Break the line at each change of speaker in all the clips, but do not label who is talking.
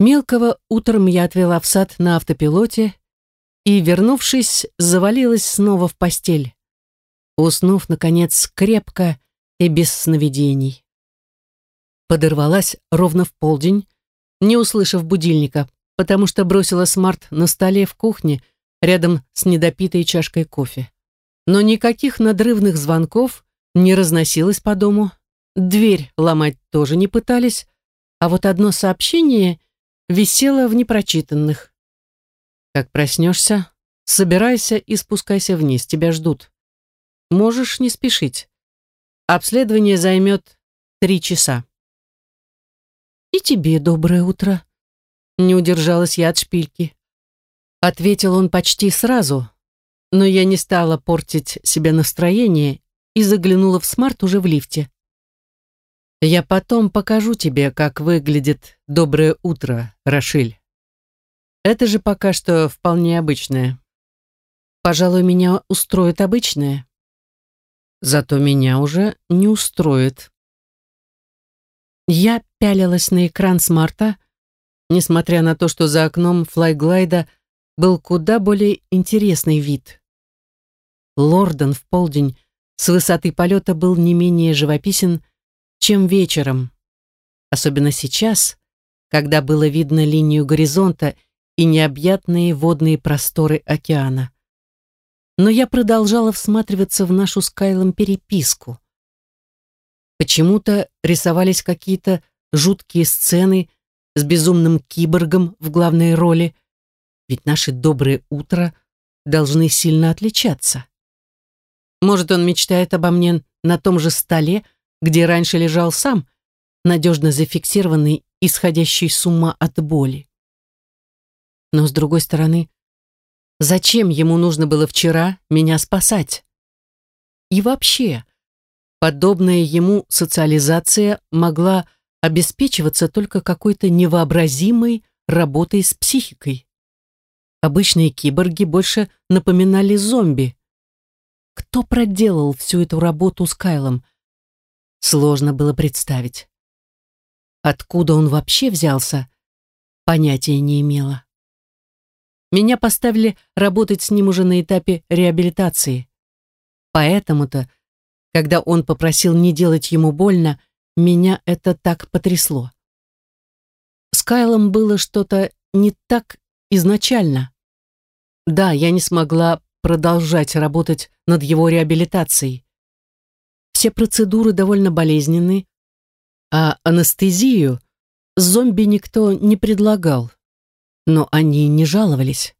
Мелкого утром я отвела в сад на автопилоте и, вернувшись, завалилась снова в постель, уснув, наконец, крепко и без сновидений. Подорвалась ровно в полдень, не услышав будильника, потому что бросила смарт на столе в кухне рядом с недопитой чашкой кофе. Но никаких надрывных звонков не разносилось по дому, дверь ломать тоже не пытались, а вот одно сообщение висело в непрочитанных. Как проснешься, собирайся и спускайся вниз, тебя ждут. Можешь не спешить. Обследование займет три часа. «И тебе доброе утро», — не удержалась я от шпильки. Ответил он почти сразу, но я не стала портить себе настроение и заглянула в смарт уже в лифте. «Я потом покажу тебе, как выглядит доброе утро, Рашиль. Это же пока что вполне обычное. Пожалуй, меня устроит обычное. Зато меня уже не устроит». Я пялилась на экран смарта, несмотря на то, что за окном флайглайда был куда более интересный вид. Лордон в полдень с высоты полета был не менее живописен, чем вечером. Особенно сейчас, когда было видно линию горизонта и необъятные водные просторы океана. Но я продолжала всматриваться в нашу с Кайлом переписку. Почему-то рисовались какие-то жуткие сцены с безумным киборгом в главной роли, ведь наши добрые утра должны сильно отличаться. Может, он мечтает обо мне на том же столе, где раньше лежал сам, надежно зафиксированный, исходящий с ума от боли. Но, с другой стороны, зачем ему нужно было вчера меня спасать? И вообще, подобная ему социализация могла обеспечиваться только какой-то невообразимой работой с психикой. Обычные киборги больше напоминали зомби. Кто проделал всю эту работу с Кайлом? Сложно было представить. Откуда он вообще взялся? Понятия не имела. Меня поставили работать с ним уже на этапе реабилитации. Поэтому-то когда он попросил не делать ему больно, меня это так потрясло. С Кайлом было что-то не так изначально. Да, я не смогла продолжать работать над его реабилитацией. Все процедуры довольно болезненны, а анестезию зомби никто не предлагал, но они не жаловались.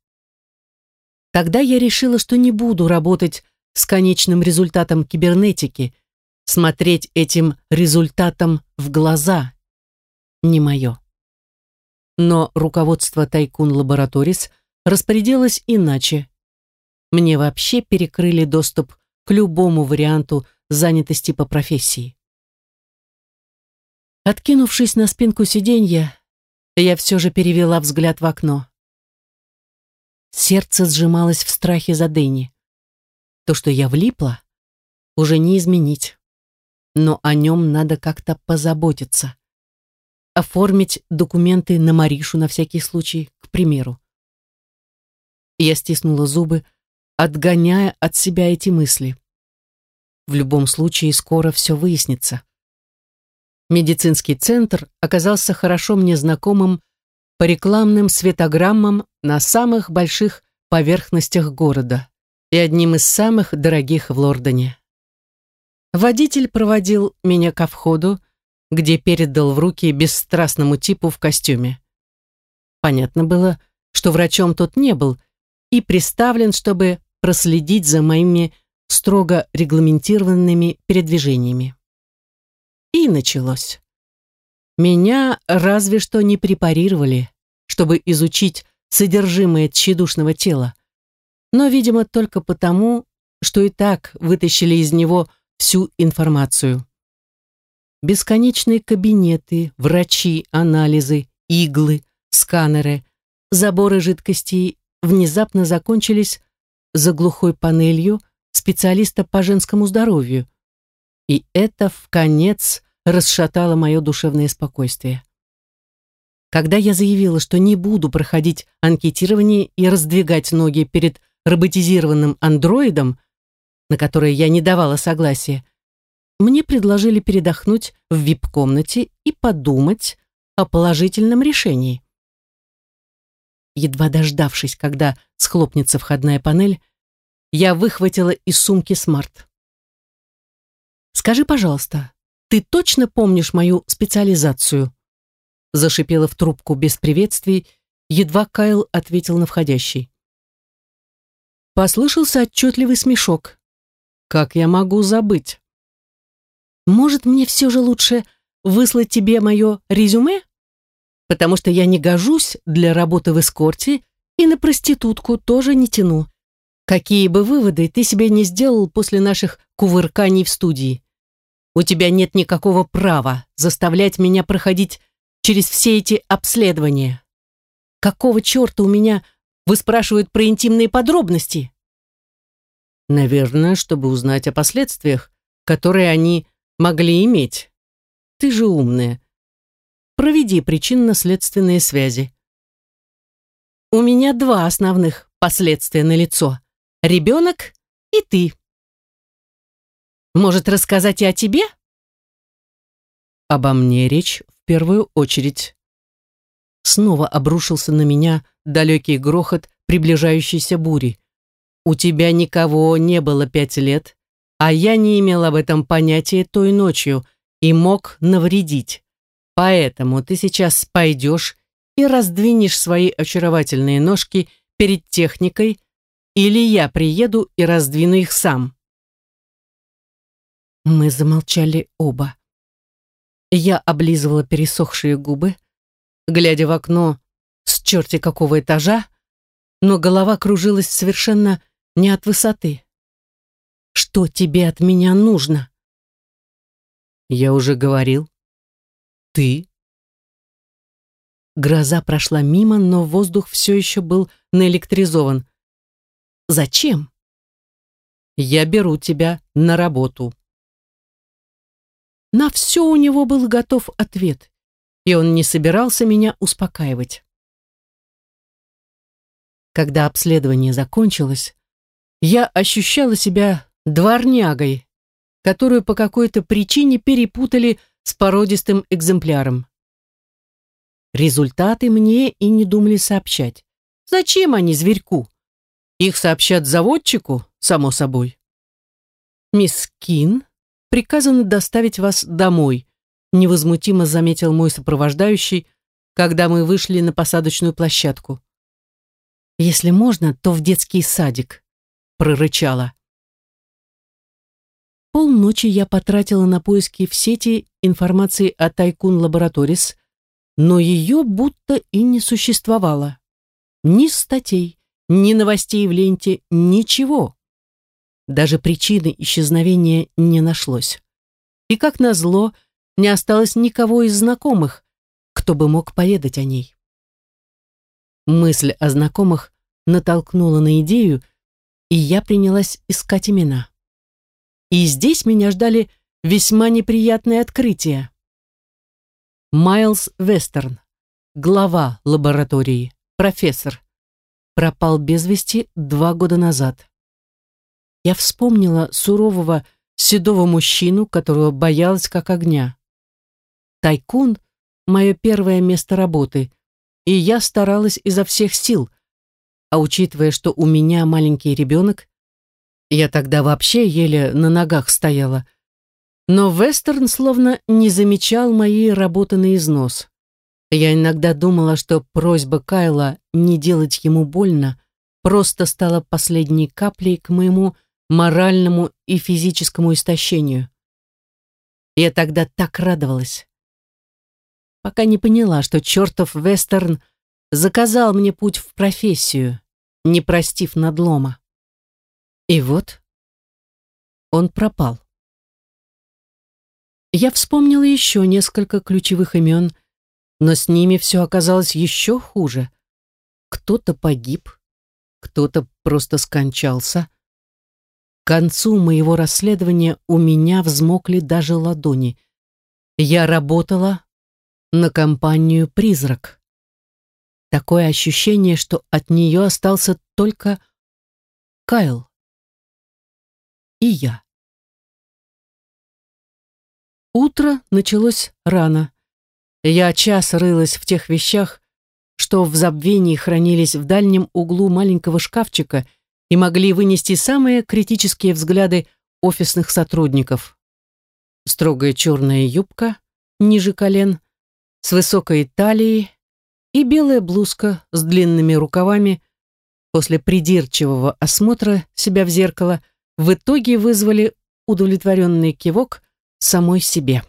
Тогда я решила, что не буду работать с конечным результатом кибернетики, смотреть этим результатом в глаза не мое. Но руководство Тайкун Лабораторис распорядилось иначе. Мне вообще перекрыли доступ к любому варианту занятости по профессии. Откинувшись на спинку сиденья, я все же перевела взгляд в окно. Сердце сжималось в страхе за Дэнни. То, что я влипла, уже не изменить. Но о нем надо как-то позаботиться. Оформить документы на Маришу на всякий случай, к примеру. Я стиснула зубы, отгоняя от себя эти мысли. В любом случае, скоро все выяснится. Медицинский центр оказался хорошо мне знакомым по рекламным светограммам на самых больших поверхностях города и одним из самых дорогих в Лордоне. Водитель проводил меня ко входу, где передал в руки бесстрастному типу в костюме. Понятно было, что врачом тот не был и приставлен, чтобы проследить за моими строго регламентированными передвижениями. И началось. Меня разве что не препарировали, чтобы изучить содержимое тщедушного тела, но, видимо, только потому, что и так вытащили из него всю информацию. Бесконечные кабинеты, врачи, анализы, иглы, сканеры, заборы жидкостей внезапно закончились за глухой панелью специалиста по женскому здоровью. И это в конец расшатало мое душевное спокойствие. Когда я заявила, что не буду проходить анкетирование и раздвигать ноги перед роботизированным андроидом, на которое я не давала согласия, мне предложили передохнуть в вип-комнате и подумать о положительном решении. Едва дождавшись, когда схлопнется входная панель, я выхватила из сумки смарт. «Скажи, пожалуйста, ты точно помнишь мою специализацию?» Зашипела в трубку без приветствий, едва Кайл ответил на входящий. Послышался отчетливый смешок. «Как я могу забыть?» «Может, мне все же лучше выслать тебе мое резюме? Потому что я не гожусь для работы в эскорте и на проститутку тоже не тяну. Какие бы выводы ты себе не сделал после наших кувырканий в студии. У тебя нет никакого права заставлять меня проходить через все эти обследования. Какого черта у меня выспрашивают про интимные подробности? Наверное, чтобы узнать о последствиях, которые они могли иметь. Ты же умная. Проведи причинно-следственные связи. У меня два основных последствия на лицо. Ребенок и ты. Может, рассказать и о тебе? Обо мне речь в первую очередь. Снова обрушился на меня далекий грохот приближающейся бури. У тебя никого не было пять лет, а я не имел об этом понятия той ночью и мог навредить. Поэтому ты сейчас пойдешь и раздвинешь свои очаровательные ножки перед техникой, или я приеду и раздвину их сам. Мы замолчали оба. Я облизывала пересохшие губы, глядя в окно с черти какого этажа, но голова кружилась совершенно не от высоты. «Что тебе от меня нужно?» «Я уже говорил. Ты?» Гроза прошла мимо, но воздух все еще был наэлектризован. «Зачем?» «Я беру тебя на работу». На все у него был готов ответ, и он не собирался меня успокаивать. Когда обследование закончилось, я ощущала себя дворнягой, которую по какой-то причине перепутали с породистым экземпляром. Результаты мне и не думали сообщать. Зачем они зверьку? Их сообщат заводчику, само собой. Мисс Кин приказано доставить вас домой», невозмутимо заметил мой сопровождающий, когда мы вышли на посадочную площадку. «Если можно, то в детский садик», прорычала. Полночи я потратила на поиски в сети информации о Тайкун Лабораторис, но ее будто и не существовало. Ни статей, ни новостей в ленте, ничего. Даже причины исчезновения не нашлось. И, как назло, не осталось никого из знакомых, кто бы мог поведать о ней. Мысль о знакомых натолкнула на идею, и я принялась искать имена. И здесь меня ждали весьма неприятные открытия. Майлз Вестерн, глава лаборатории, профессор, пропал без вести два года назад я вспомнила сурового седого мужчину, которого боялась как огня. Тайкун — мое первое место работы, и я старалась изо всех сил, а учитывая, что у меня маленький ребенок, я тогда вообще еле на ногах стояла, но Вестерн словно не замечал моей работы на износ. Я иногда думала, что просьба Кайла не делать ему больно просто стала последней каплей к моему моральному и физическому истощению. Я тогда так радовалась. Пока не поняла, что чертов вестерн заказал мне путь в профессию, не простив надлома. И вот он пропал. Я вспомнила еще несколько ключевых имен, но с ними все оказалось еще хуже. Кто-то погиб, кто-то просто скончался, к концу моего расследования у меня взмокли даже ладони. Я работала на компанию «Призрак». Такое ощущение, что от нее остался только Кайл и я. Утро началось рано. Я час рылась в тех вещах, что в забвении хранились в дальнем углу маленького шкафчика и могли вынести самые критические взгляды офисных сотрудников. Строгая черная юбка ниже колен, с высокой талией и белая блузка с длинными рукавами после придирчивого осмотра себя в зеркало в итоге вызвали удовлетворенный кивок самой себе.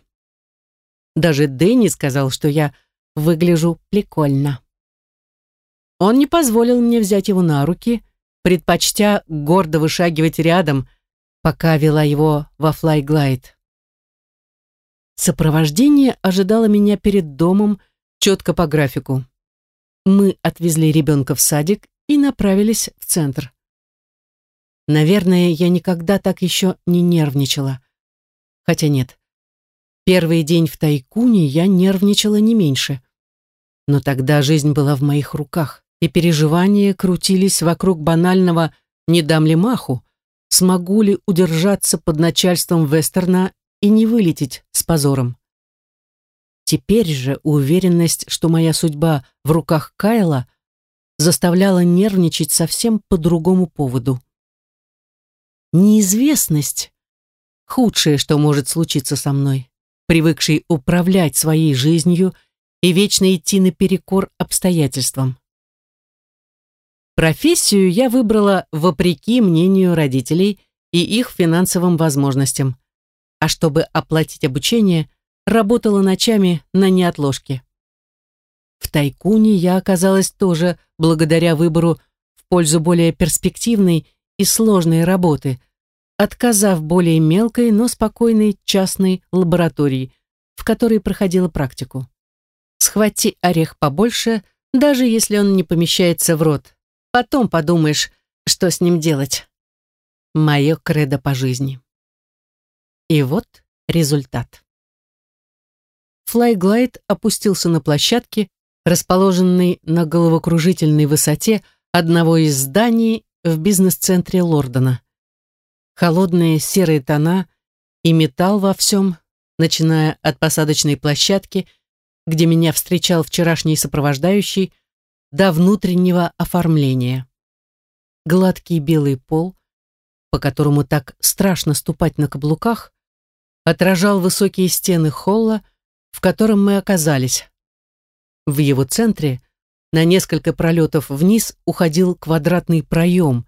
Даже Дэнни сказал, что я выгляжу прикольно. Он не позволил мне взять его на руки, предпочтя гордо вышагивать рядом, пока вела его во флайглайд. Сопровождение ожидало меня перед домом четко по графику. Мы отвезли ребенка в садик и направились в центр. Наверное, я никогда так еще не нервничала. Хотя нет. Первый день в Тайкуне я нервничала не меньше. Но тогда жизнь была в моих руках и переживания крутились вокруг банального «не дам ли маху?», смогу ли удержаться под начальством Вестерна и не вылететь с позором. Теперь же уверенность, что моя судьба в руках Кайла, заставляла нервничать совсем по другому поводу. Неизвестность — худшее, что может случиться со мной, привыкший управлять своей жизнью и вечно идти наперекор обстоятельствам. Профессию я выбрала вопреки мнению родителей и их финансовым возможностям, а чтобы оплатить обучение, работала ночами на неотложке. В Тайкуне я оказалась тоже благодаря выбору в пользу более перспективной и сложной работы, отказав более мелкой, но спокойной частной лаборатории, в которой проходила практику. Схвати орех побольше, даже если он не помещается в рот, Потом подумаешь, что с ним делать. Мое кредо по жизни. И вот результат. Флайглайд опустился на площадке, расположенной на головокружительной высоте одного из зданий в бизнес-центре Лордона. Холодные серые тона и металл во всем, начиная от посадочной площадки, где меня встречал вчерашний сопровождающий, до внутреннего оформления. Гладкий белый пол, по которому так страшно ступать на каблуках, отражал высокие стены холла, в котором мы оказались. В его центре на несколько пролетов вниз уходил квадратный проем,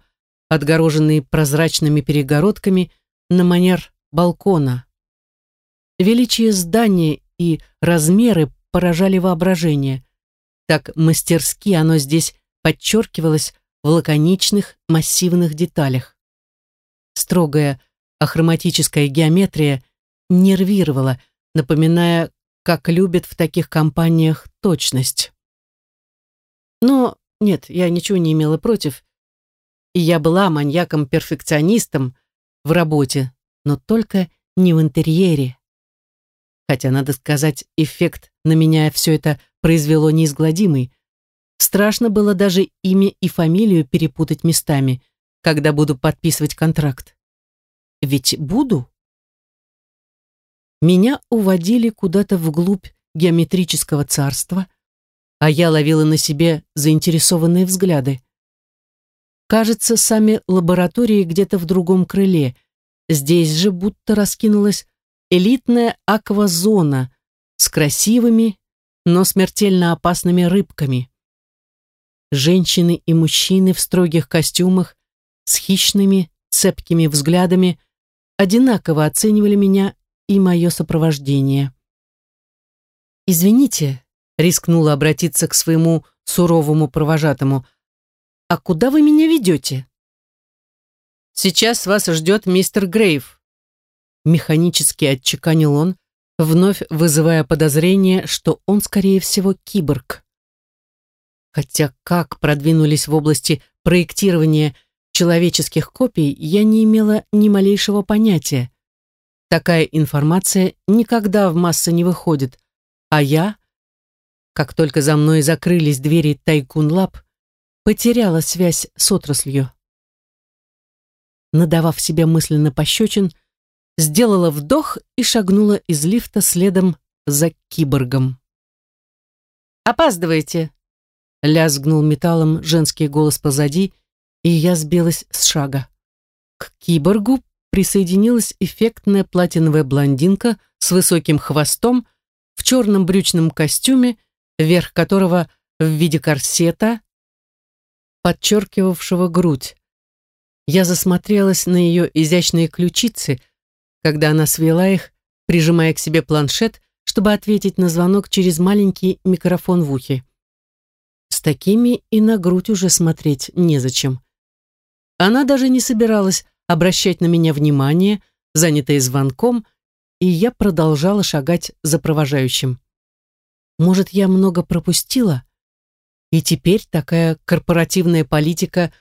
отгороженный прозрачными перегородками на манер балкона. Величие здания и размеры поражали воображение. Так мастерски оно здесь подчеркивалось в лаконичных массивных деталях. Строгая ахроматическая геометрия нервировала, напоминая, как любят в таких компаниях точность. Но нет, я ничего не имела против. И я была маньяком-перфекционистом в работе, но только не в интерьере. Хотя, надо сказать, эффект на меня все это произвело неизгладимый. Страшно было даже имя и фамилию перепутать местами, когда буду подписывать контракт. Ведь буду. Меня уводили куда-то вглубь геометрического царства, а я ловила на себе заинтересованные взгляды. Кажется, сами лаборатории где-то в другом крыле. Здесь же будто раскинулась элитная аквазона с красивыми, но смертельно опасными рыбками. Женщины и мужчины в строгих костюмах с хищными, цепкими взглядами одинаково оценивали меня и мое сопровождение. «Извините», — рискнула обратиться к своему суровому провожатому, «а куда вы меня ведете?» «Сейчас вас ждет мистер Грейв», — механически отчеканил он, вновь вызывая подозрение, что он, скорее всего, киборг. Хотя как продвинулись в области проектирования человеческих копий, я не имела ни малейшего понятия. Такая информация никогда в массы не выходит, а я, как только за мной закрылись двери Тайкун Лаб, потеряла связь с отраслью. Надавав себе мысленно пощечин, сделала вдох и шагнула из лифта следом за киборгом. «Опаздываете!» — лязгнул металлом женский голос позади, и я сбилась с шага. К киборгу присоединилась эффектная платиновая блондинка с высоким хвостом в черном брючном костюме, верх которого в виде корсета, подчеркивавшего грудь. Я засмотрелась на ее изящные ключицы, когда она свела их, прижимая к себе планшет, чтобы ответить на звонок через маленький микрофон в ухе. С такими и на грудь уже смотреть незачем. Она даже не собиралась обращать на меня внимание, занятая звонком, и я продолжала шагать за провожающим. Может, я много пропустила? И теперь такая корпоративная политика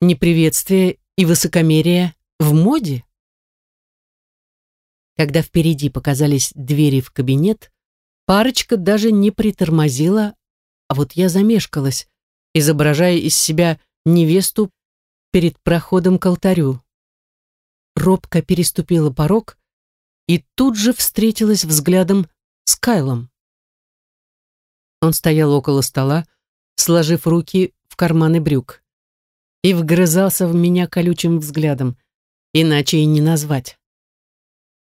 неприветствия и высокомерия в моде? Когда впереди показались двери в кабинет, парочка даже не притормозила, а вот я замешкалась, изображая из себя невесту перед проходом к алтарю. Робко переступила порог и тут же встретилась взглядом с Кайлом. Он стоял около стола, сложив руки в карманы брюк, и вгрызался в меня колючим взглядом, иначе и не назвать.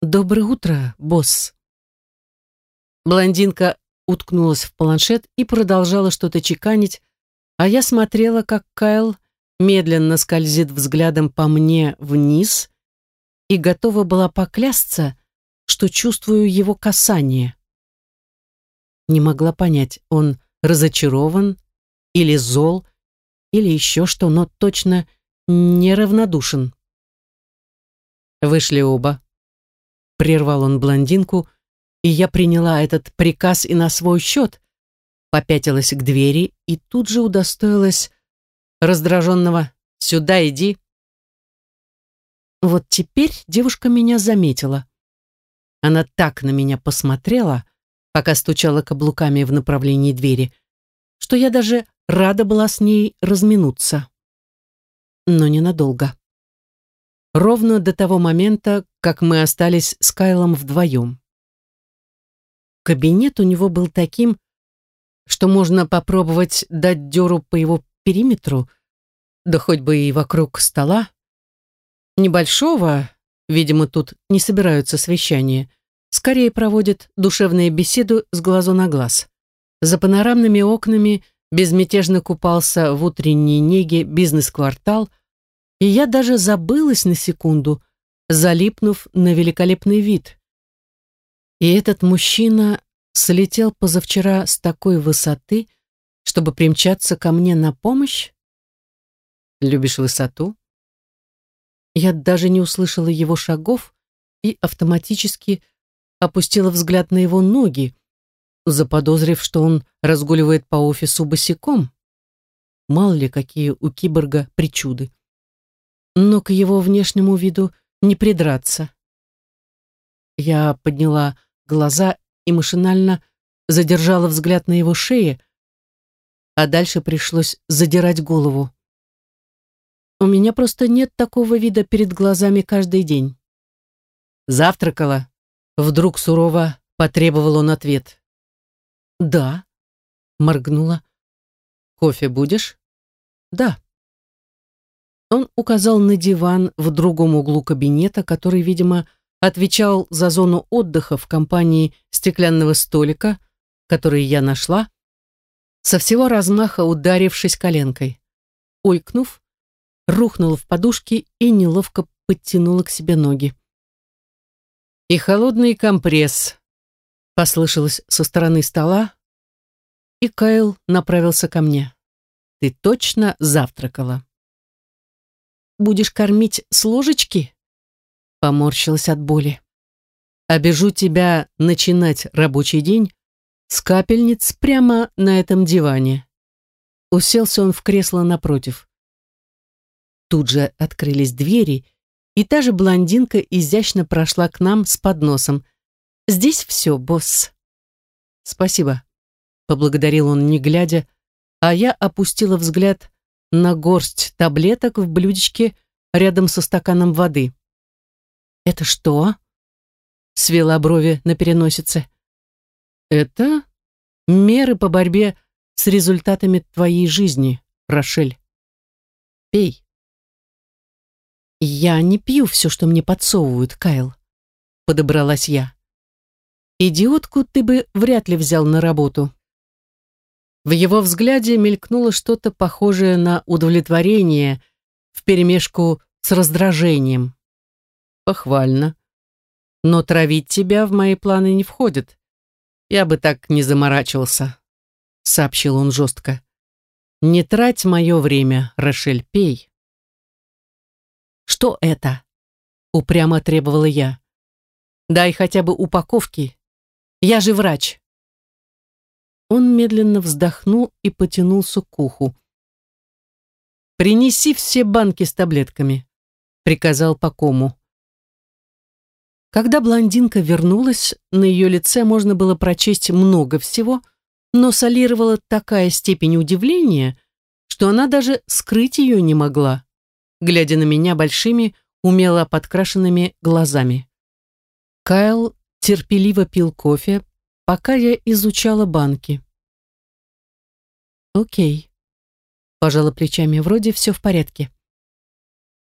«Доброе утро, босс!» Блондинка уткнулась в планшет и продолжала что-то чеканить, а я смотрела, как Кайл медленно скользит взглядом по мне вниз и готова была поклясться, что чувствую его касание. Не могла понять, он разочарован или зол, или еще что, но точно неравнодушен. Вышли оба. Прервал он блондинку, и я приняла этот приказ и на свой счет, попятилась к двери и тут же удостоилась раздраженного «Сюда иди!» Вот теперь девушка меня заметила. Она так на меня посмотрела, пока стучала каблуками в направлении двери, что я даже рада была с ней разминуться. Но ненадолго. Ровно до того момента, как мы остались с Кайлом вдвоем. Кабинет у него был таким, что можно попробовать дать дёру по его периметру, да хоть бы и вокруг стола. Небольшого, видимо, тут не собираются совещания, скорее проводят душевную беседу с глазу на глаз. За панорамными окнами безмятежно купался в утренней неге бизнес-квартал, и я даже забылась на секунду, залипнув на великолепный вид. И этот мужчина слетел позавчера с такой высоты, чтобы примчаться ко мне на помощь? Любишь высоту? Я даже не услышала его шагов и автоматически опустила взгляд на его ноги, заподозрив, что он разгуливает по офису босиком. Мало ли, какие у киборга причуды. Но к его внешнему виду не придраться. Я подняла глаза и машинально задержала взгляд на его шее, а дальше пришлось задирать голову. У меня просто нет такого вида перед глазами каждый день. Завтракала. Вдруг сурово потребовал он ответ. «Да», — моргнула. «Кофе будешь?» «Да». Он указал на диван в другом углу кабинета, который, видимо, отвечал за зону отдыха в компании стеклянного столика, который я нашла, со всего размаха ударившись коленкой. Ойкнув, рухнула в подушки и неловко подтянула к себе ноги. «И холодный компресс», — послышалось со стороны стола, и Кайл направился ко мне. «Ты точно завтракала?» «Будешь кормить с ложечки?» Поморщилась от боли. «Обежу тебя начинать рабочий день с капельниц прямо на этом диване». Уселся он в кресло напротив. Тут же открылись двери, и та же блондинка изящно прошла к нам с подносом. «Здесь все, босс». «Спасибо», поблагодарил он, не глядя, а я опустила взгляд на горсть таблеток в блюдечке рядом со стаканом воды. «Это что?» — свела брови на переносице. «Это меры по борьбе с результатами твоей жизни, Рошель. Пей». «Я не пью все, что мне подсовывают, Кайл», — подобралась я. «Идиотку ты бы вряд ли взял на работу». В его взгляде мелькнуло что-то похожее на удовлетворение вперемешку с раздражением. Похвально. Но травить тебя в мои планы не входит. Я бы так не заморачивался, сообщил он жестко. Не трать мое время, Рошель, пей. Что это? Упрямо требовала я. Дай хотя бы упаковки. Я же врач. Он медленно вздохнул и потянулся к уху. «Принеси все банки с таблетками», — приказал Пакому. Когда блондинка вернулась, на ее лице можно было прочесть много всего, но солировала такая степень удивления, что она даже скрыть ее не могла, глядя на меня большими, умело подкрашенными глазами. Кайл терпеливо пил кофе, пока я изучала банки. «Окей», — пожала плечами, вроде все в порядке.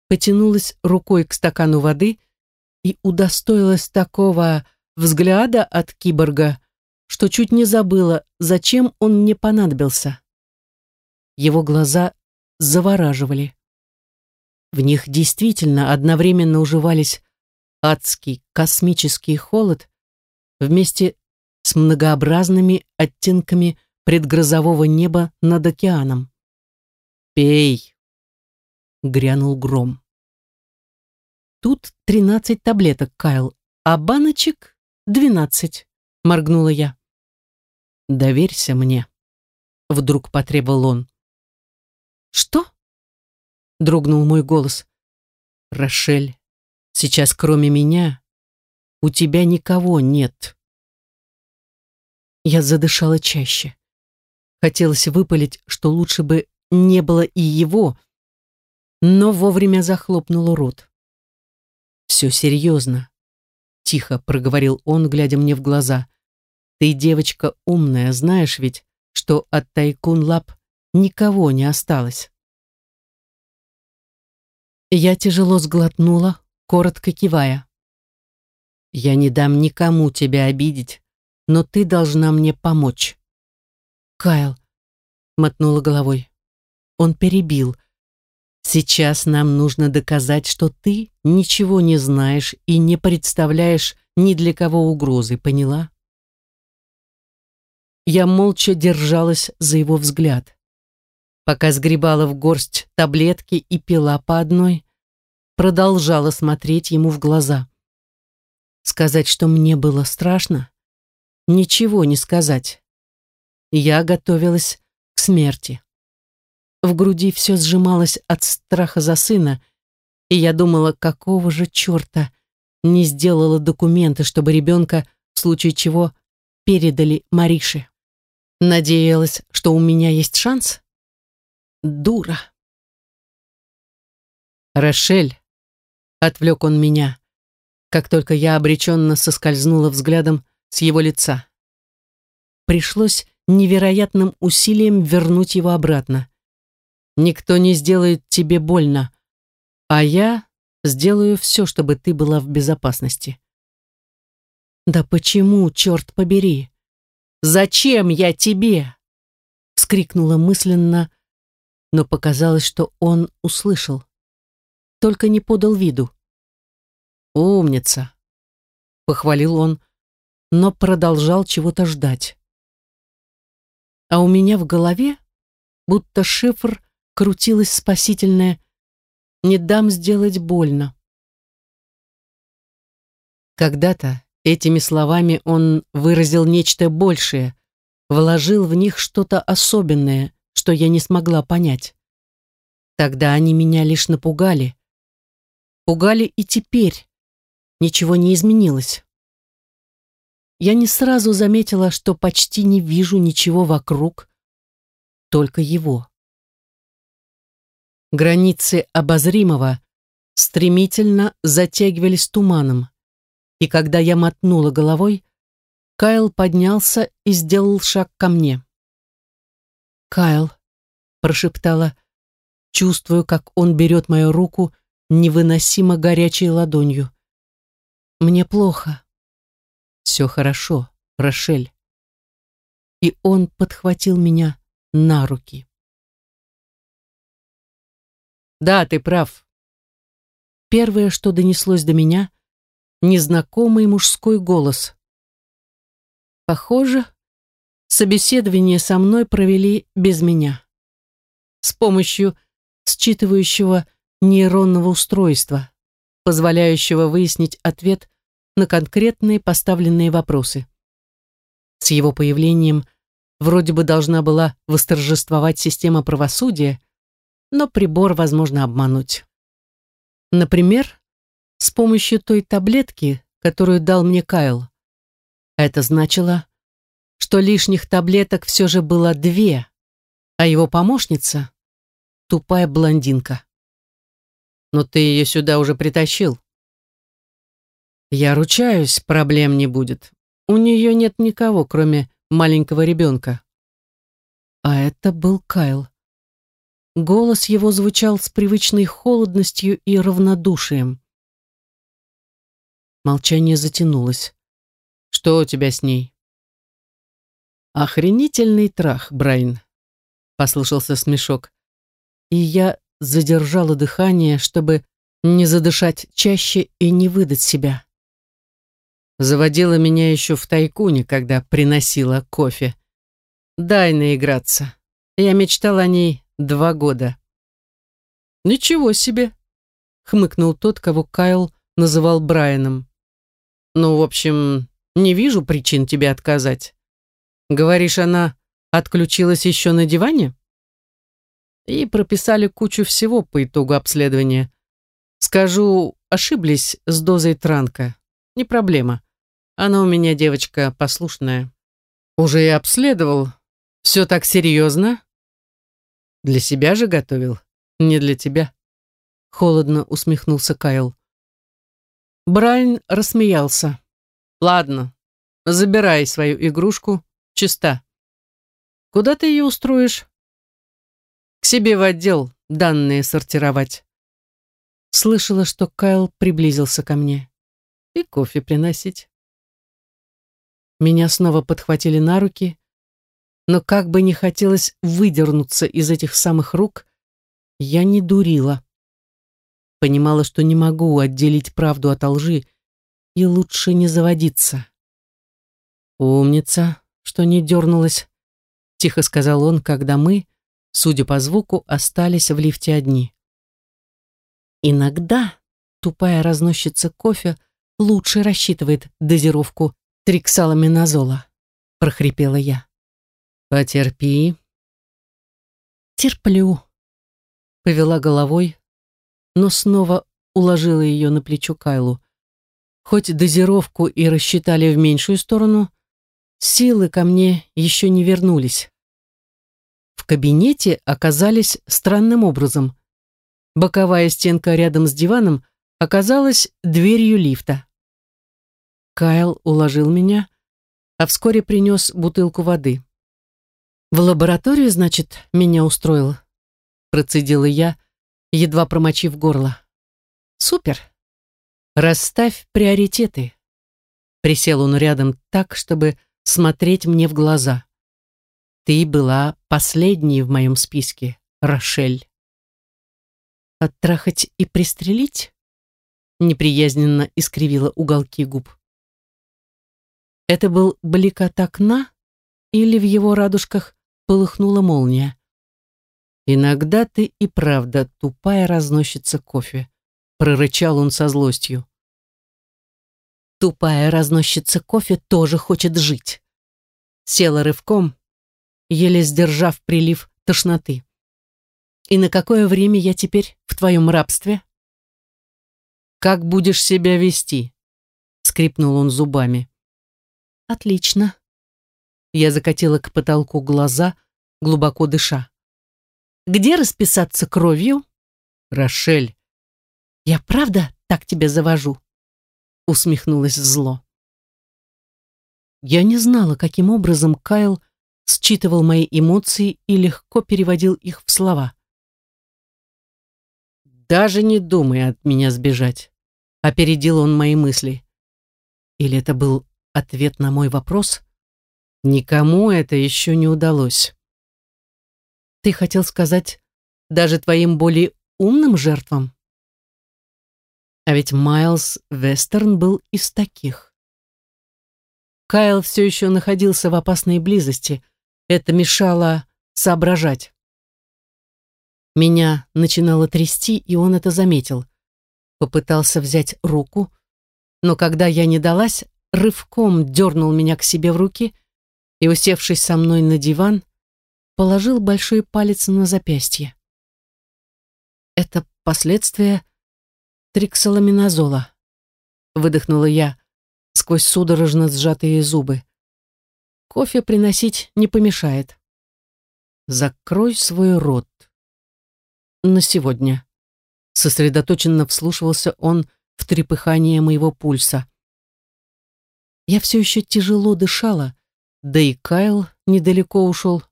Потянулась рукой к стакану воды и удостоилась такого взгляда от киборга, что чуть не забыла, зачем он мне понадобился. Его глаза завораживали. В них действительно одновременно уживались адский космический холод вместе с многообразными оттенками предгрозового неба над океаном. «Пей!» — грянул гром. «Тут тринадцать таблеток, Кайл, а баночек двенадцать», — моргнула я. «Доверься мне», — вдруг потребовал он. «Что?» — дрогнул мой голос. «Рошель, сейчас кроме меня у тебя никого нет». Я задышала чаще. Хотелось выпалить, что лучше бы не было и его, но вовремя захлопнула рот. «Все серьезно», — тихо проговорил он, глядя мне в глаза. «Ты девочка умная, знаешь ведь, что от Тайкун Лап никого не осталось». Я тяжело сглотнула, коротко кивая. «Я не дам никому тебя обидеть, но ты должна мне помочь». «Кайл», — мотнула головой. Он перебил. «Сейчас нам нужно доказать, что ты ничего не знаешь и не представляешь ни для кого угрозы, поняла?» Я молча держалась за его взгляд. Пока сгребала в горсть таблетки и пила по одной, продолжала смотреть ему в глаза. Сказать, что мне было страшно? Ничего не сказать. Я готовилась к смерти. В груди все сжималось от страха за сына, и я думала, какого же черта не сделала документы, чтобы ребенка, в случае чего, передали Марише. Надеялась, что у меня есть шанс? Дура. «Рошель», — отвлек он меня, как только я обреченно соскользнула взглядом с его лица. Пришлось невероятным усилием вернуть его обратно. Никто не сделает тебе больно, а я сделаю все, чтобы ты была в безопасности. Да почему, черт побери? Зачем я тебе? Вскрикнула мысленно, но показалось, что он услышал. Только не подал виду. «Умница!» — похвалил он, но продолжал чего-то ждать а у меня в голове, будто шифр, крутилось спасительное «Не дам сделать больно». Когда-то этими словами он выразил нечто большее, вложил в них что-то особенное, что я не смогла понять. Тогда они меня лишь напугали. Пугали и теперь. Ничего не изменилось. я не сразу заметила, что почти не вижу ничего вокруг, только его. Границы обозримого стремительно затягивались туманом, и когда я мотнула головой, Кайл поднялся и сделал шаг ко мне. «Кайл», — прошептала, чувствую, как он берет мою руку невыносимо горячей ладонью. «Мне плохо». «Все хорошо, Рошель». И он подхватил меня на руки. «Да, ты прав». Первое, что донеслось до меня, незнакомый мужской голос. Похоже, собеседование со мной провели без меня. С помощью считывающего нейронного устройства, позволяющего выяснить ответ на конкретные поставленные вопросы. С его появлением вроде бы должна была восторжествовать система правосудия, но прибор возможно обмануть. Например, с помощью той таблетки, которую дал мне Кайл. Это значило, что лишних таблеток все же было две, а его помощница — тупая блондинка. Но ты ее сюда уже притащил. Я ручаюсь, проблем не будет. У нее нет никого, кроме маленького ребенка. А это был Кайл. Голос его звучал с привычной холодностью и равнодушием. Молчание затянулось. Что у тебя с ней? Охренительный трах, Брайан. Послышался смешок. И я задержала дыхание, чтобы не задышать чаще и не выдать себя. Заводила меня еще в тайкуне, когда приносила кофе. Дай наиграться. Я мечтал о ней два года. Ничего себе, хмыкнул тот, кого Кайл называл Брайаном. Ну, в общем, не вижу причин тебе отказать. Говоришь, она отключилась еще на диване? И прописали кучу всего по итогу обследования. Скажу, ошиблись с дозой транка. Не проблема. Она у меня девочка послушная. Уже и обследовал. Все так серьезно? Для себя же готовил, не для тебя. Холодно усмехнулся Кайл. Брайан рассмеялся. Ладно, забирай свою игрушку, чиста. Куда ты ее устроишь? К себе в отдел данные сортировать. Слышала, что Кайл приблизился ко мне. И кофе приносить. Меня снова подхватили на руки, но как бы не хотелось выдернуться из этих самых рук, я не дурила. Понимала, что не могу отделить правду от лжи, и лучше не заводиться. «Умница, что не дернулась», — тихо сказал он, когда мы, судя по звуку, остались в лифте одни. Иногда тупая разносчица кофе лучше рассчитывает дозировку триксаламинозола, прохрипела я. Потерпи. Терплю. Повела головой, но снова уложила ее на плечо Кайлу. Хоть дозировку и рассчитали в меньшую сторону, силы ко мне еще не вернулись. В кабинете оказались странным образом. Боковая стенка рядом с диваном оказалась дверью лифта. Кайл уложил меня, а вскоре принес бутылку воды. «В лабораторию, значит, меня устроил?» Процедила я, едва промочив горло. «Супер!» «Расставь приоритеты». Присел он рядом так, чтобы смотреть мне в глаза. «Ты была последней в моем списке, Рошель». «Оттрахать и пристрелить?» Неприязненно искривила уголки губ. Это был блик от окна или в его радужках полыхнула молния? «Иногда ты и правда тупая разносчица кофе», прорычал он со злостью. Тупая разносчица кофе тоже хочет жить. Села рывком, еле сдержав прилив тошноты. И на какое время я теперь в твоем рабстве? Как будешь себя вести? Скрипнул он зубами. Отлично. Я закатила к потолку глаза, глубоко дыша. Где расписаться кровью? Рошель. Я правда так тебя завожу? Усмехнулась зло. Я не знала, каким образом Кайл считывал мои эмоции и легко переводил их в слова. «Даже не думай от меня сбежать», — опередил он мои мысли. Или это был ответ на мой вопрос? Никому это еще не удалось. Ты хотел сказать, даже твоим более умным жертвам? А ведь Майлз Вестерн был из таких. Кайл все еще находился в опасной близости. Это мешало соображать. Меня начинало трясти, и он это заметил. Попытался взять руку, но когда я не далась, рывком дернул меня к себе в руки и, усевшись со мной на диван, положил большой палец на запястье. Это последствия триксаламинозола, выдохнула я сквозь судорожно сжатые зубы. Кофе приносить не помешает. Закрой свой рот. На сегодня. Сосредоточенно вслушивался он в трепыхание моего пульса. Я все еще тяжело дышала, да и Кайл недалеко ушел.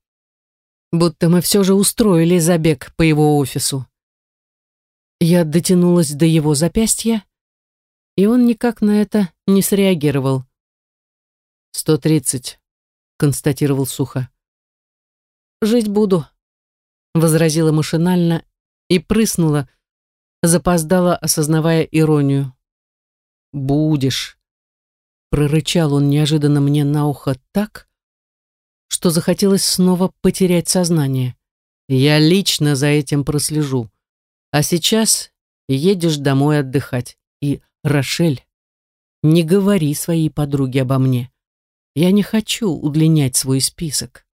Будто мы все же устроили забег по его офису. Я дотянулась до его запястья, и он никак на это не среагировал. «Сто тридцать», — констатировал сухо. «Жить буду», — возразила машинально и прыснула, запоздала, осознавая иронию. «Будешь», — прорычал он неожиданно мне на ухо так, что захотелось снова потерять сознание. «Я лично за этим прослежу. А сейчас едешь домой отдыхать. И, Рошель, не говори своей подруге обо мне. Я не хочу удлинять свой список».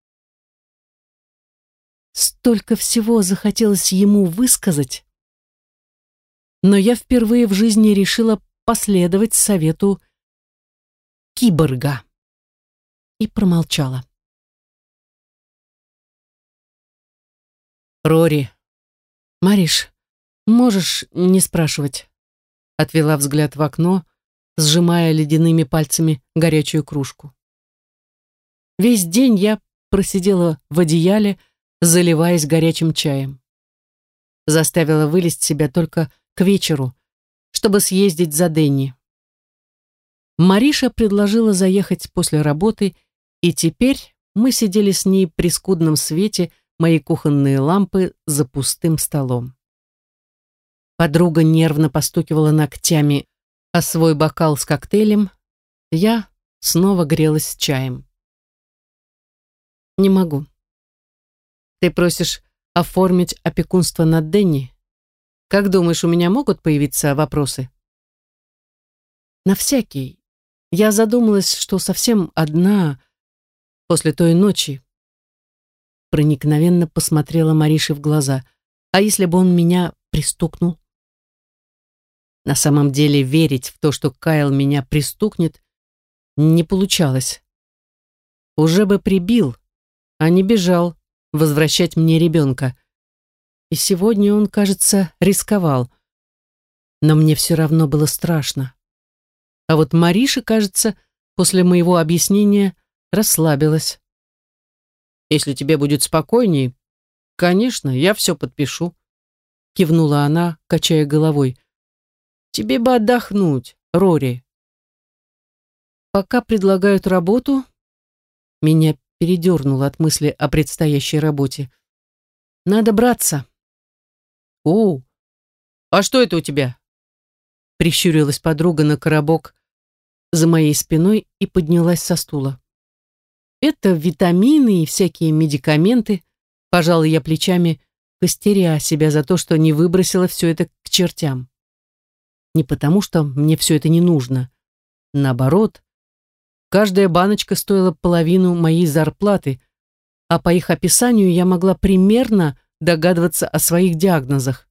Столько всего захотелось ему высказать, но я впервые в жизни решила последовать совету киборга и промолчала. Рори. Мариш, можешь не спрашивать? Отвела взгляд в окно, сжимая ледяными пальцами горячую кружку. Весь день я просидела в одеяле, заливаясь горячим чаем. Заставила вылезть себя только к вечеру, чтобы съездить за Дэнни. Мариша предложила заехать после работы, и теперь мы сидели с ней при скудном свете моей кухонной лампы за пустым столом. Подруга нервно постукивала ногтями о свой бокал с коктейлем. Я снова грелась чаем. «Не могу. Ты просишь оформить опекунство над Дэнни?» Как думаешь, у меня могут появиться вопросы? На всякий. Я задумалась, что совсем одна после той ночи. Проникновенно посмотрела Марише в глаза. А если бы он меня пристукнул? На самом деле верить в то, что Кайл меня пристукнет, не получалось. Уже бы прибил, а не бежал возвращать мне ребенка и сегодня он, кажется, рисковал. Но мне все равно было страшно. А вот Мариша, кажется, после моего объяснения расслабилась. «Если тебе будет спокойней, конечно, я все подпишу», кивнула она, качая головой. «Тебе бы отдохнуть, Рори». Пока предлагают работу, меня передернуло от мысли о предстоящей работе. Надо браться. «О, а что это у тебя?» Прищурилась подруга на коробок за моей спиной и поднялась со стула. «Это витамины и всякие медикаменты», пожала я плечами, костеря себя за то, что не выбросила все это к чертям. Не потому, что мне все это не нужно. Наоборот, каждая баночка стоила половину моей зарплаты, а по их описанию я могла примерно догадываться о своих диагнозах.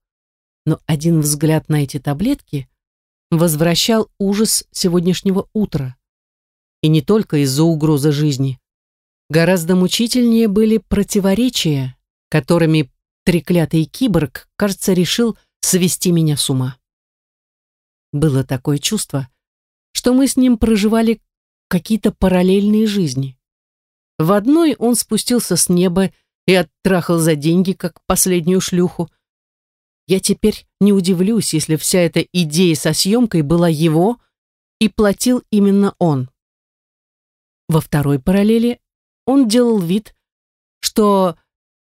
Но один взгляд на эти таблетки возвращал ужас сегодняшнего утра. И не только из-за угрозы жизни. Гораздо мучительнее были противоречия, которыми треклятый киборг, кажется, решил свести меня с ума. Было такое чувство, что мы с ним проживали какие-то параллельные жизни. В одной он спустился с неба и оттрахал за деньги, как последнюю шлюху. Я теперь не удивлюсь, если вся эта идея со съемкой была его, и платил именно он. Во второй параллели он делал вид, что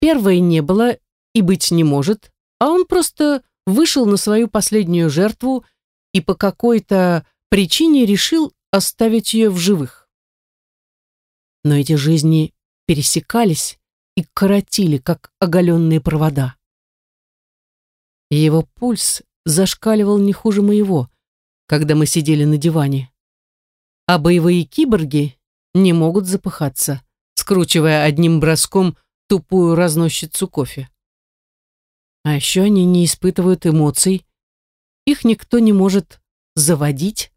первой не было и быть не может, а он просто вышел на свою последнюю жертву и по какой-то причине решил оставить ее в живых. Но эти жизни пересекались и коротили, как оголенные провода. Его пульс зашкаливал не хуже моего, когда мы сидели на диване. А боевые киборги не могут запыхаться, скручивая одним броском тупую разносчицу кофе. А еще они не испытывают эмоций, их никто не может заводить.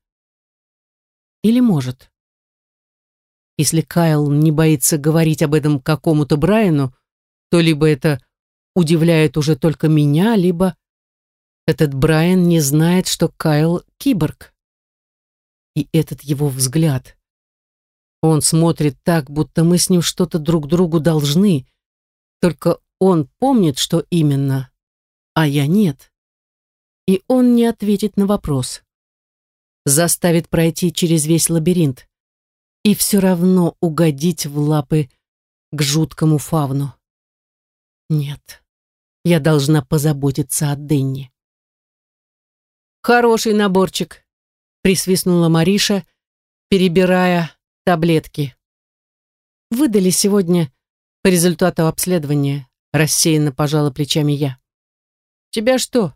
Или может? Если Кайл не боится говорить об этом какому-то Брайану, то либо это удивляет уже только меня, либо этот Брайан не знает, что Кайл — киборг. И этот его взгляд. Он смотрит так, будто мы с ним что-то друг другу должны, только он помнит, что именно, а я нет. И он не ответит на вопрос. Заставит пройти через весь лабиринт и все равно угодить в лапы к жуткому фавну. Нет, я должна позаботиться о Денни. «Хороший наборчик», — присвистнула Мариша, перебирая таблетки. «Выдали сегодня по результату обследования», — рассеянно пожала плечами я. «Тебя что,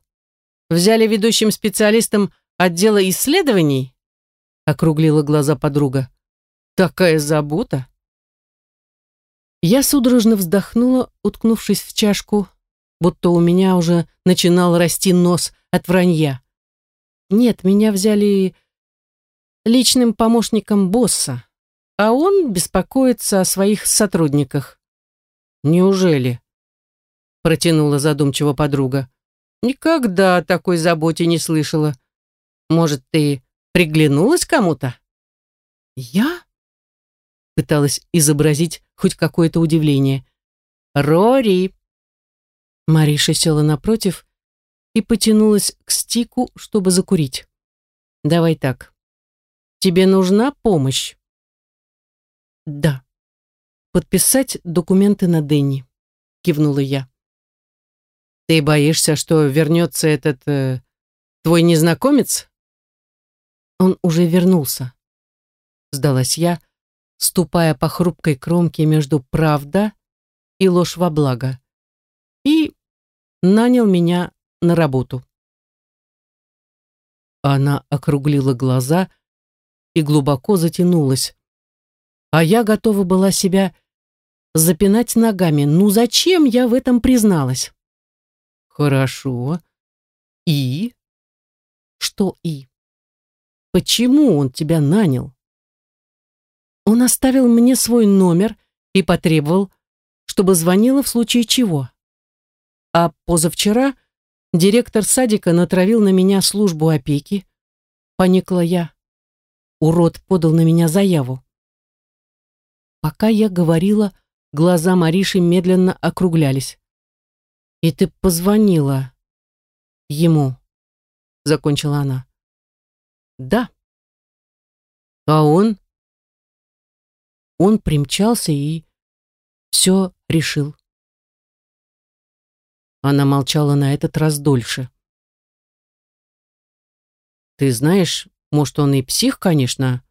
взяли ведущим специалистом отдела исследований?» — округлила глаза подруга. Такая забота. Я судорожно вздохнула, уткнувшись в чашку, будто у меня уже начинал расти нос от вранья. Нет, меня взяли личным помощником босса, а он беспокоится о своих сотрудниках. Неужели? Протянула задумчиво подруга. Никогда о такой заботе не слышала. Может, ты приглянулась кому-то? Я? пыталась изобразить хоть какое-то удивление. «Рори!» Мариша села напротив и потянулась к стику, чтобы закурить. «Давай так. Тебе нужна помощь?» «Да. Подписать документы на Дэнни», — кивнула я. «Ты боишься, что вернется этот... Э, твой незнакомец?» «Он уже вернулся», — сдалась я, ступая по хрупкой кромке между правда и ложь во благо, и нанял меня на работу. Она округлила глаза и глубоко затянулась, а я готова была себя запинать ногами. Ну зачем я в этом призналась? Хорошо. И? Что и? Почему он тебя нанял? Он оставил мне свой номер и потребовал, чтобы звонила в случае чего. А позавчера директор садика натравил на меня службу опеки. Поникла я. Урод подал на меня заяву. Пока я говорила, глаза Мариши медленно округлялись. «И ты позвонила ему», — закончила она. «Да». «А он?» Он примчался и все решил. Она молчала на этот раз дольше. Ты знаешь, может, он и псих, конечно,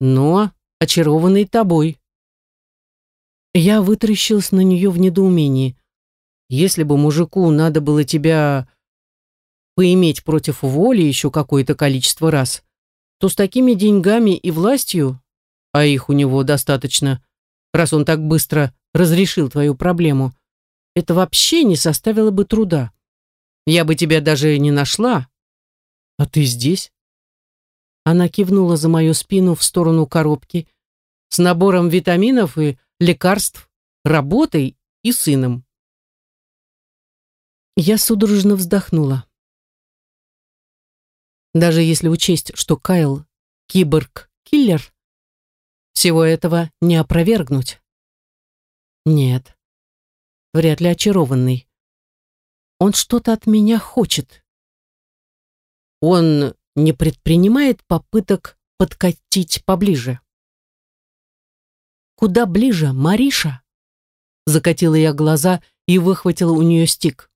но очарованный тобой. Я вытаращилась на нее в недоумении. Если бы мужику надо было тебя поиметь против воли еще какое-то количество раз, то с такими деньгами и властью а их у него достаточно, раз он так быстро разрешил твою проблему, это вообще не составило бы труда. Я бы тебя даже не нашла. А ты здесь? Она кивнула за мою спину в сторону коробки с набором витаминов и лекарств, работой и сыном. Я судорожно вздохнула. Даже если учесть, что Кайл — киборг-киллер, всего этого не опровергнуть. Нет, вряд ли очарованный. Он что-то от меня хочет. Он не предпринимает попыток подкатить поближе. «Куда ближе, Мариша?» Закатила я глаза и выхватила у нее стик.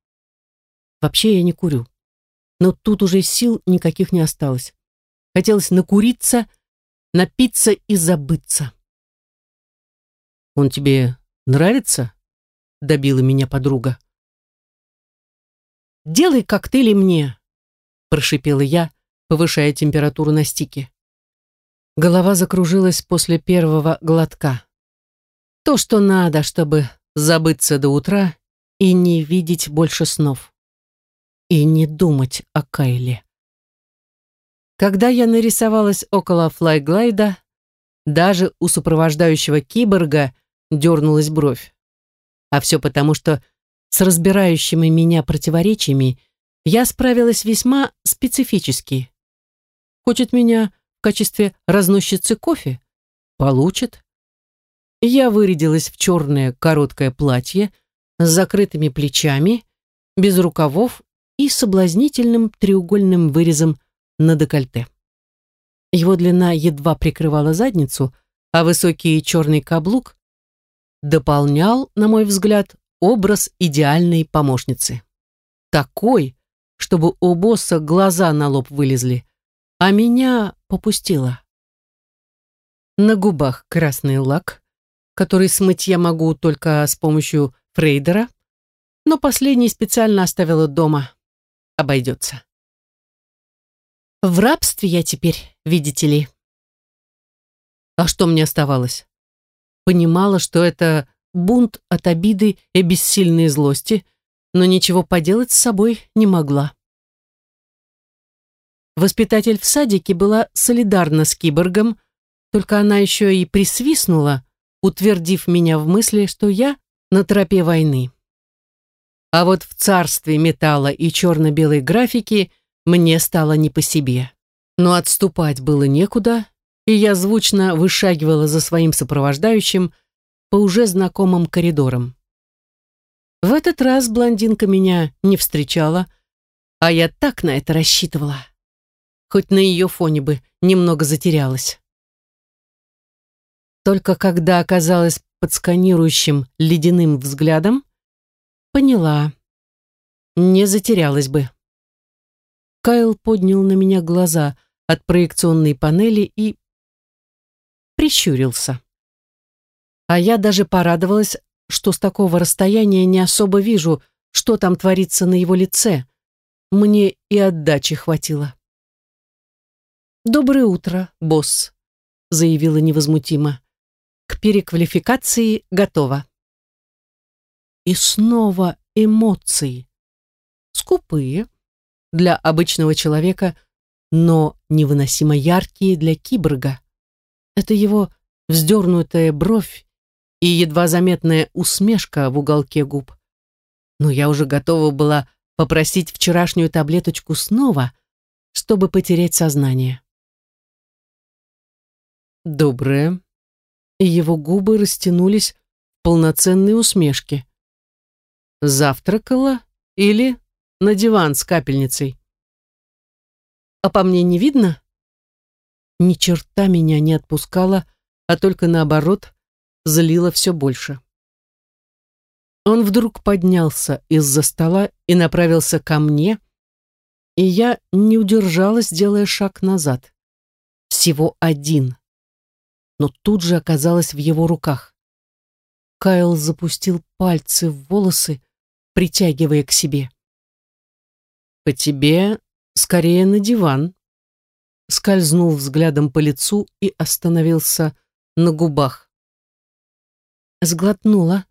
Вообще я не курю. Но тут уже сил никаких не осталось. Хотелось накуриться, напиться и забыться. «Он тебе нравится?» Добила меня подруга. «Делай коктейли мне!» Прошипела я, повышая температуру на стике. Голова закружилась после первого глотка. То, что надо, чтобы забыться до утра и не видеть больше снов. И не думать о Кайле. Когда я нарисовалась около флайглайда, даже у сопровождающего киборга дернулась бровь. А все потому, что с разбирающими меня противоречиями я справилась весьма специфически. Хочет меня в качестве разносчицы кофе? Получит. Я вырядилась в черное короткое платье с закрытыми плечами, без рукавов и соблазнительным треугольным вырезом на декольте. Его длина едва прикрывала задницу, а высокий черный каблук дополнял, на мой взгляд, образ идеальной помощницы. Такой, чтобы у босса глаза на лоб вылезли, а меня попустила. На губах красный лак, который смыть я могу только с помощью Фрейдера, но последний специально оставила дома. Обойдется. В рабстве я теперь, видите ли. А что мне оставалось? Понимала, что это бунт от обиды и бессильной злости, но ничего поделать с собой не могла. Воспитатель в садике была солидарна с киборгом, только она еще и присвистнула, утвердив меня в мысли, что я на тропе войны. А вот в царстве металла и черно-белой графики мне стало не по себе. Но отступать было некуда, и я звучно вышагивала за своим сопровождающим по уже знакомым коридорам. В этот раз блондинка меня не встречала, а я так на это рассчитывала. Хоть на ее фоне бы немного затерялась. Только когда оказалась под сканирующим ледяным взглядом, поняла, не затерялась бы. Кайл поднял на меня глаза от проекционной панели и прищурился. А я даже порадовалась, что с такого расстояния не особо вижу, что там творится на его лице. Мне и отдачи хватило. «Доброе утро, босс», — заявила невозмутимо к переквалификации готова. И снова эмоции. Скупые для обычного человека, но невыносимо яркие для киборга. Это его вздернутая бровь и едва заметная усмешка в уголке губ. Но я уже готова была попросить вчерашнюю таблеточку снова, чтобы потерять сознание. «Доброе», и его губы растянулись в полноценной усмешке. Завтракала или на диван с капельницей? А по мне не видно? Ни черта меня не отпускала, а только наоборот, злила все больше. Он вдруг поднялся из-за стола и направился ко мне, и я не удержалась, делая шаг назад. Всего один но тут же оказалась в его руках. Кайл запустил пальцы в волосы, притягивая к себе. «По тебе скорее на диван», скользнул взглядом по лицу и остановился на губах. Сглотнула,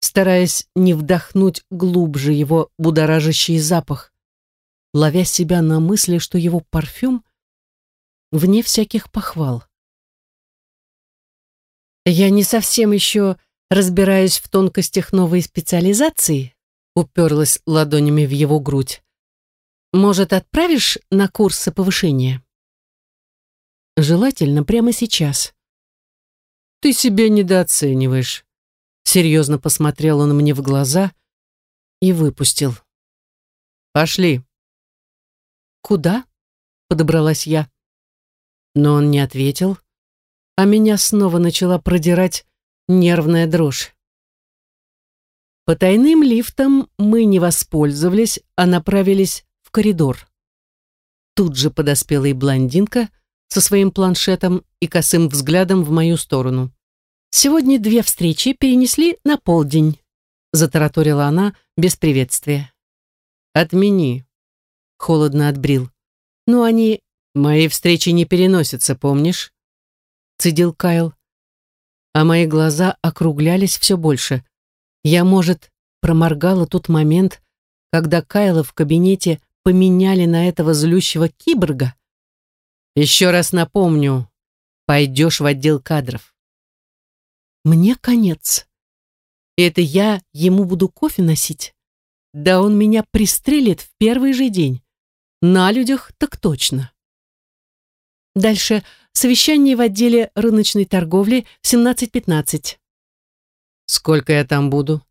стараясь не вдохнуть глубже его будоражащий запах, ловя себя на мысли, что его парфюм вне всяких похвал. Я не совсем еще разбираюсь в тонкостях новой специализации, уперлась ладонями в его грудь. Может, отправишь на курсы повышения? Желательно прямо сейчас. Ты себя недооцениваешь. Серьезно посмотрел он мне в глаза и выпустил. Пошли. Куда? Подобралась я. Но он не ответил, а меня снова начала продирать нервная дрожь. По тайным лифтам мы не воспользовались, а направились в коридор. Тут же подоспела и блондинка со своим планшетом и косым взглядом в мою сторону. «Сегодня две встречи перенесли на полдень», затараторила она без приветствия. «Отмени», — холодно отбрил. «Ну, они...» «Мои встречи не переносятся, помнишь?» Цедил Кайл. А мои глаза округлялись все больше. Я, может, проморгала тот момент, когда Кайла в кабинете поменяли на этого злющего киборга? Еще раз напомню, пойдешь в отдел кадров. Мне конец. И это я ему буду кофе носить? Да он меня пристрелит в первый же день. На людях так точно. Дальше совещание в отделе рыночной торговли в 17.15. Сколько я там буду?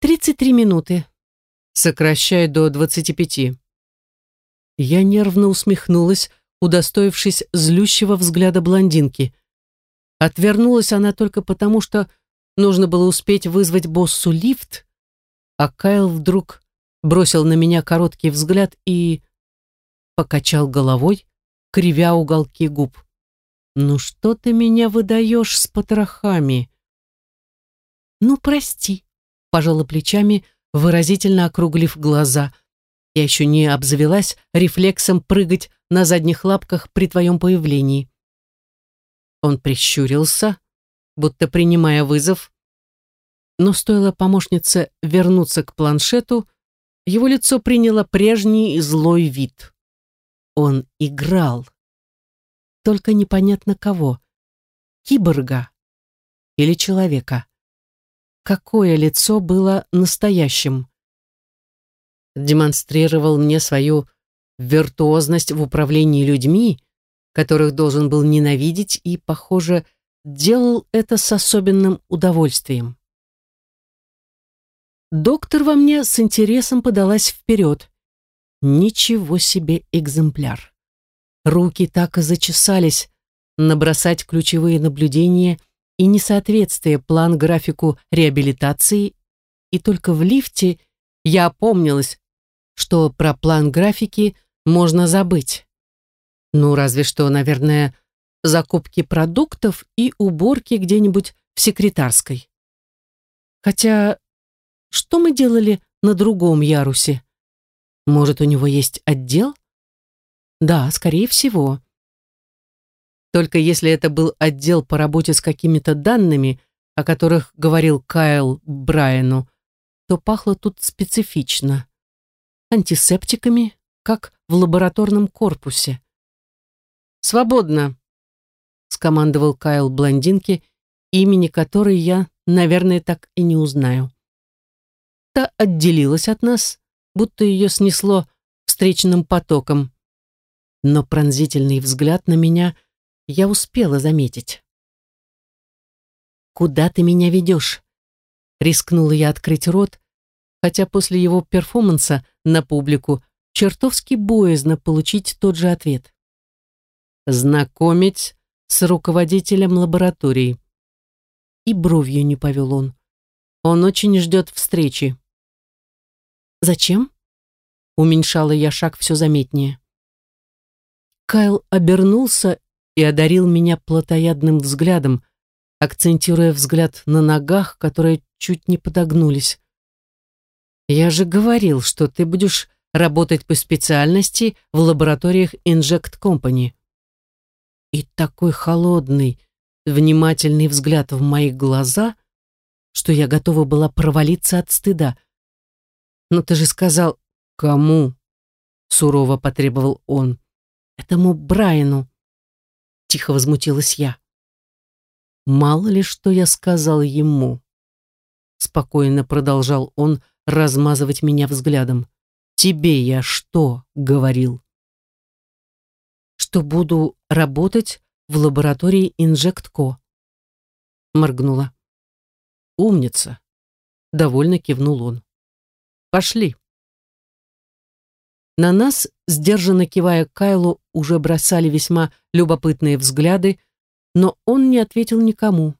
33 минуты. Сокращай до 25. Я нервно усмехнулась, удостоившись злющего взгляда блондинки. Отвернулась она только потому, что нужно было успеть вызвать боссу лифт, а Кайл вдруг бросил на меня короткий взгляд и покачал головой, кривя уголки губ. «Ну что ты меня выдаешь с потрохами?» «Ну, прости», — пожала плечами, выразительно округлив глаза. «Я еще не обзавелась рефлексом прыгать на задних лапках при твоем появлении». Он прищурился, будто принимая вызов, но стоило помощнице вернуться к планшету, его лицо приняло прежний злой вид. Он играл. Только непонятно кого. Киборга или человека какое лицо было настоящим. Демонстрировал мне свою виртуозность в управлении людьми, которых должен был ненавидеть, и, похоже, делал это с особенным удовольствием. Доктор во мне с интересом подалась вперед. Ничего себе экземпляр. Руки так и зачесались набросать ключевые наблюдения – и несоответствие план-графику реабилитации, и только в лифте я опомнилась, что про план графики можно забыть. Ну, разве что, наверное, закупки продуктов и уборки где-нибудь в секретарской. Хотя, что мы делали на другом ярусе? Может, у него есть отдел? Да, скорее всего. Только если это был отдел по работе с какими-то данными, о которых говорил Кайл Брайану, то пахло тут специфично. Антисептиками, как в лабораторном корпусе. «Свободно», — скомандовал Кайл блондинке, имени которой я, наверное, так и не узнаю. Та отделилась от нас, будто ее снесло встречным потоком. Но пронзительный взгляд на меня я успела заметить. «Куда ты меня ведешь?» Рискнула я открыть рот, хотя после его перформанса на публику чертовски боязно получить тот же ответ. «Знакомить с руководителем лаборатории». И бровью не повел он. Он очень ждет встречи. «Зачем?» Уменьшала я шаг все заметнее. Кайл обернулся и одарил меня плотоядным взглядом, акцентируя взгляд на ногах, которые чуть не подогнулись. «Я же говорил, что ты будешь работать по специальности в лабораториях Inject Company». И такой холодный, внимательный взгляд в мои глаза, что я готова была провалиться от стыда. «Но ты же сказал, кому?» — сурово потребовал он. «Этому Брайану», — тихо возмутилась я. «Мало ли, что я сказал ему», — спокойно продолжал он размазывать меня взглядом. «Тебе я что говорил?» «Что буду работать в лаборатории Инжектко», — моргнула. «Умница», — довольно кивнул он. «Пошли». На нас, сдержанно кивая Кайлу, уже бросали весьма любопытные взгляды, но он не ответил никому.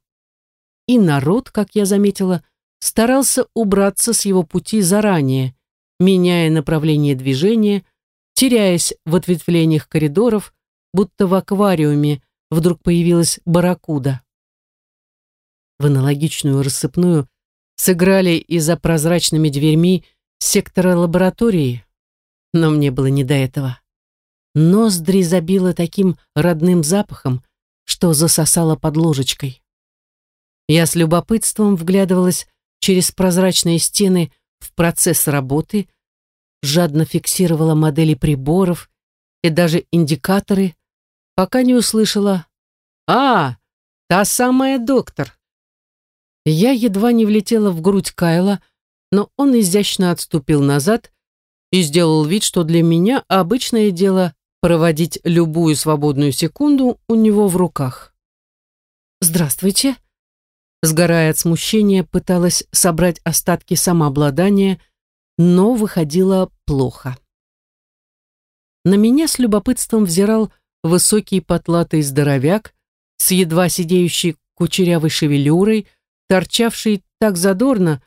И народ, как я заметила, старался убраться с его пути заранее, меняя направление движения, теряясь в ответвлениях коридоров, будто в аквариуме вдруг появилась барракуда. В аналогичную рассыпную сыграли и за прозрачными дверьми сектора лаборатории, но мне было не до этого. Ноздри забило таким родным запахом, что засосало под ложечкой. Я с любопытством вглядывалась через прозрачные стены в процесс работы, жадно фиксировала модели приборов и даже индикаторы, пока не услышала «А, та самая доктор!» Я едва не влетела в грудь Кайла, но он изящно отступил назад и сделал вид, что для меня обычное дело проводить любую свободную секунду у него в руках. «Здравствуйте!» Сгорая от смущения, пыталась собрать остатки самообладания, но выходило плохо. На меня с любопытством взирал высокий потлатый здоровяк с едва сидеющей кучерявой шевелюрой, торчавший так задорно,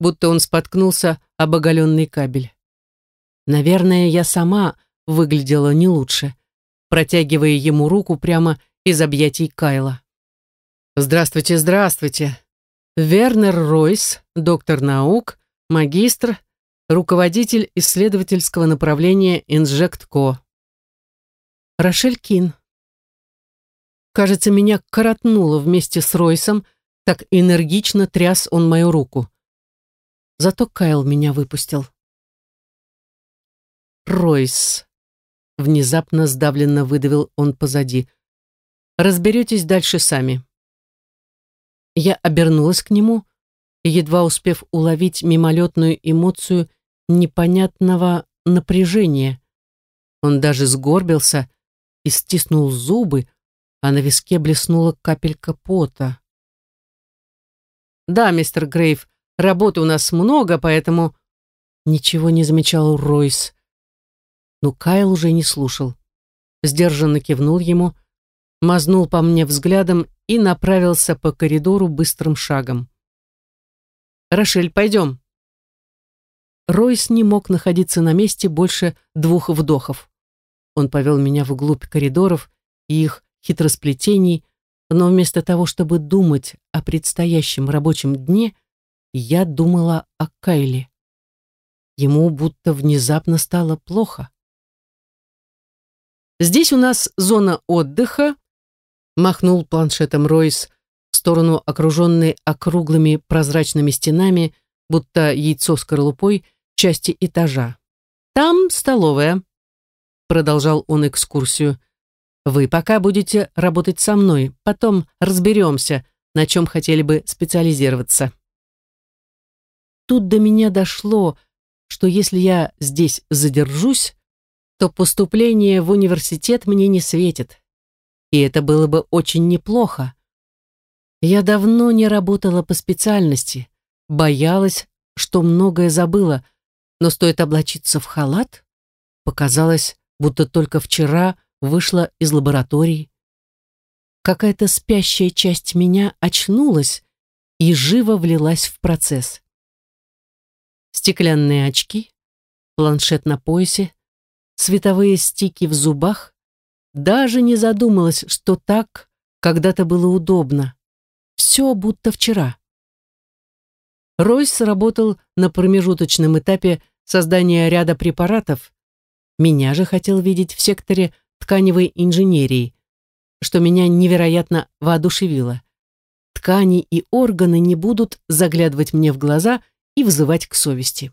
будто он споткнулся об оголенный кабель. Наверное, я сама выглядела не лучше, протягивая ему руку прямо из объятий Кайла. «Здравствуйте, здравствуйте. Вернер Ройс, доктор наук, магистр, руководитель исследовательского направления Инжектко. Рошель Кин. Кажется, меня коротнуло вместе с Ройсом, так энергично тряс он мою руку. Зато Кайл меня выпустил. Ройс. Внезапно сдавленно выдавил он позади. Разберетесь дальше сами. Я обернулась к нему, едва успев уловить мимолетную эмоцию непонятного напряжения. Он даже сгорбился и стиснул зубы, а на виске блеснула капелька пота. «Да, мистер Грейв, работы у нас много, поэтому...» Ничего не замечал Ройс но Кайл уже не слушал. Сдержанно кивнул ему, мазнул по мне взглядом и направился по коридору быстрым шагом. «Рошель, пойдем!» Ройс не мог находиться на месте больше двух вдохов. Он повел меня вглубь коридоров и их хитросплетений, но вместо того, чтобы думать о предстоящем рабочем дне, я думала о Кайле. Ему будто внезапно стало плохо. Здесь у нас зона отдыха, махнул планшетом Ройс в сторону окруженной округлыми прозрачными стенами, будто яйцо с скорлупой, части этажа. Там столовая, продолжал он экскурсию. Вы пока будете работать со мной, потом разберемся, на чем хотели бы специализироваться. Тут до меня дошло, что если я здесь задержусь, то поступление в университет мне не светит. И это было бы очень неплохо. Я давно не работала по специальности, боялась, что многое забыла, но стоит облачиться в халат, показалось, будто только вчера вышла из лаборатории. Какая-то спящая часть меня очнулась и живо влилась в процесс. Стеклянные очки, планшет на поясе, световые стики в зубах, даже не задумалась, что так когда-то было удобно. Все будто вчера. Ройс работал на промежуточном этапе создания ряда препаратов. Меня же хотел видеть в секторе тканевой инженерии, что меня невероятно воодушевило. Ткани и органы не будут заглядывать мне в глаза и вызывать к совести.